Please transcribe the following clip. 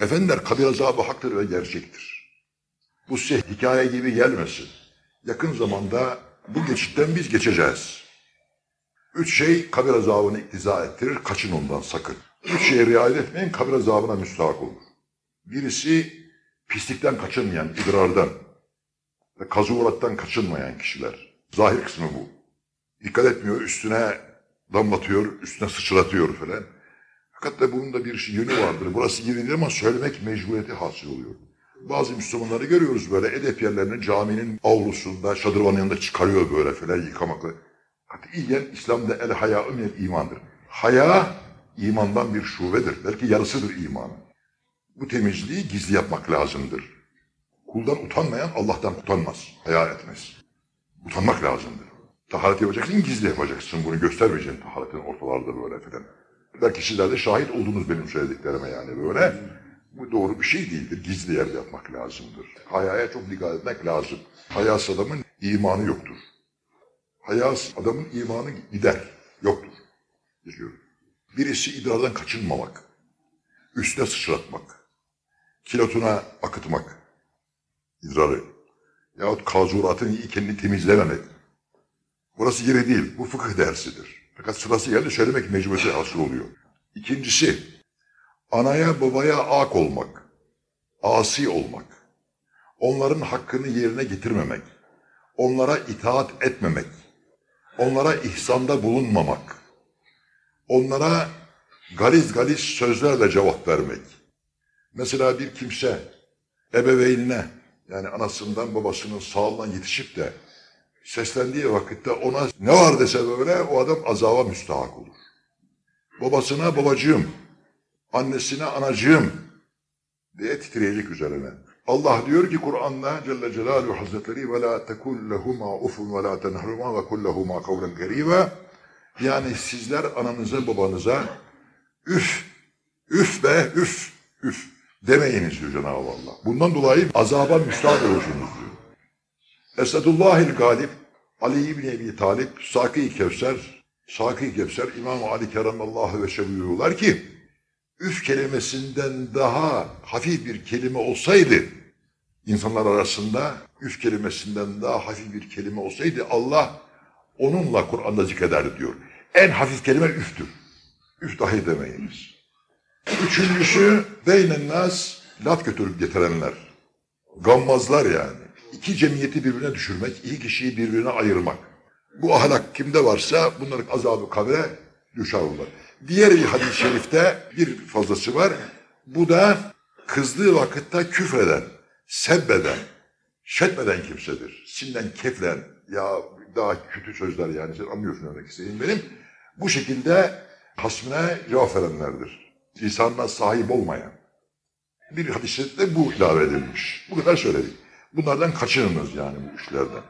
Efendiler kabir azabı haktır ve gerçektir. Bu size hikaye gibi gelmesin. Yakın zamanda bu geçitten biz geçeceğiz. Üç şey kabir azabını iktiza ettirir, kaçın ondan sakın. Üç şeye riayet etmeyin, kabir azabına müstahak olur. Birisi pislikten kaçınmayan, idrardan ve kazurattan kaçınmayan kişiler. Zahir kısmı bu. Dikkat etmiyor, üstüne damlatıyor, üstüne sıçratıyor falan. Fakat da bunun da bir yönü vardır. Burası girilir ama söylemek mecburiyeti hasıl oluyor. Bazı Müslümanları görüyoruz böyle edep yerlerinin caminin avlusunda, şadırvanın yanında çıkarıyor böyle falan yıkamakla. Katiyen İslam'da el haya minel imandır. Haya imandan bir şubedir. Belki yarısıdır imanın. Bu temizliği gizli yapmak lazımdır. Kuldan utanmayan Allah'tan utanmaz, haya etmez. Utanmak lazımdır. Taharet yapacaksın, gizli yapacaksın. Bunu göstermeyeceksin taharetin ortalarda böyle filan. Belki sizler de şahit oldunuz benim söylediklerime yani böyle. Bu doğru bir şey değildir. Gizli yerde yapmak lazımdır. Hayaya çok dikkat etmek lazım. Hayas adamın imanı yoktur. Hayas adamın imanı gider. Yoktur. Diyor. Birisi idrardan kaçınmamak. Üstüne sıçratmak. Kilotuna akıtmak. İdrarı. Yahut kazuratın iyi kendini temizlememek. Burası yeri değil. Bu fıkıh dersidir. Fakat sırası geldi söylemek mecburiyeti hasıl oluyor. İkincisi, anaya babaya ak olmak, asi olmak, onların hakkını yerine getirmemek, onlara itaat etmemek, onlara ihsanda bulunmamak, onlara galiz galiz sözlerle cevap vermek. Mesela bir kimse ebeveynine yani anasından babasının sağlığından yetişip de seslendiği vakitte ona ne var dese böyle o adam azaba müstahak olur. Babasına babacığım, annesine anacığım diye titreyecek üzerine. Allah diyor ki Kur'an'da Celle Celaluhu Hazretleri ve la tekul lehuma ufun ve la tenhruma ve kul lehuma kavlen yani sizler ananıza babanıza üf, üf be üf, üf demeyiniz diyor Cenab-ı Allah. Bundan dolayı azaba müstahak olursunuz diyor. Esedullahil Galip, Ali İbni Ebi Talip, Saki Kevser, Saki Kevser, İmam Ali Keremallahu ve buyuruyorlar ki, üf kelimesinden daha hafif bir kelime olsaydı, insanlar arasında üf kelimesinden daha hafif bir kelime olsaydı, Allah onunla Kur'an'da zikrederdi diyor. En hafif kelime üftür. Üf dahi demeyiniz. Üçüncüsü, beynen nas, laf götürüp getirenler. Gammazlar yani iki cemiyeti birbirine düşürmek, iki kişiyi birbirine ayırmak. Bu ahlak kimde varsa bunların azabı kabre düşer olur. Diğer bir hadis-i şerifte bir fazlası var. Bu da kızdığı vakitte küfreden, sebbeden, şetmeden kimsedir. Sinden keflen ya daha kötü sözler yani sen anlıyorsun demek istediğim benim. Bu şekilde hasmine cevap verenlerdir. Lisanına sahip olmayan. Bir hadis-i bu ilave edilmiş. Bu kadar söyledik. Bunlardan kaçınınız yani bu işlerden.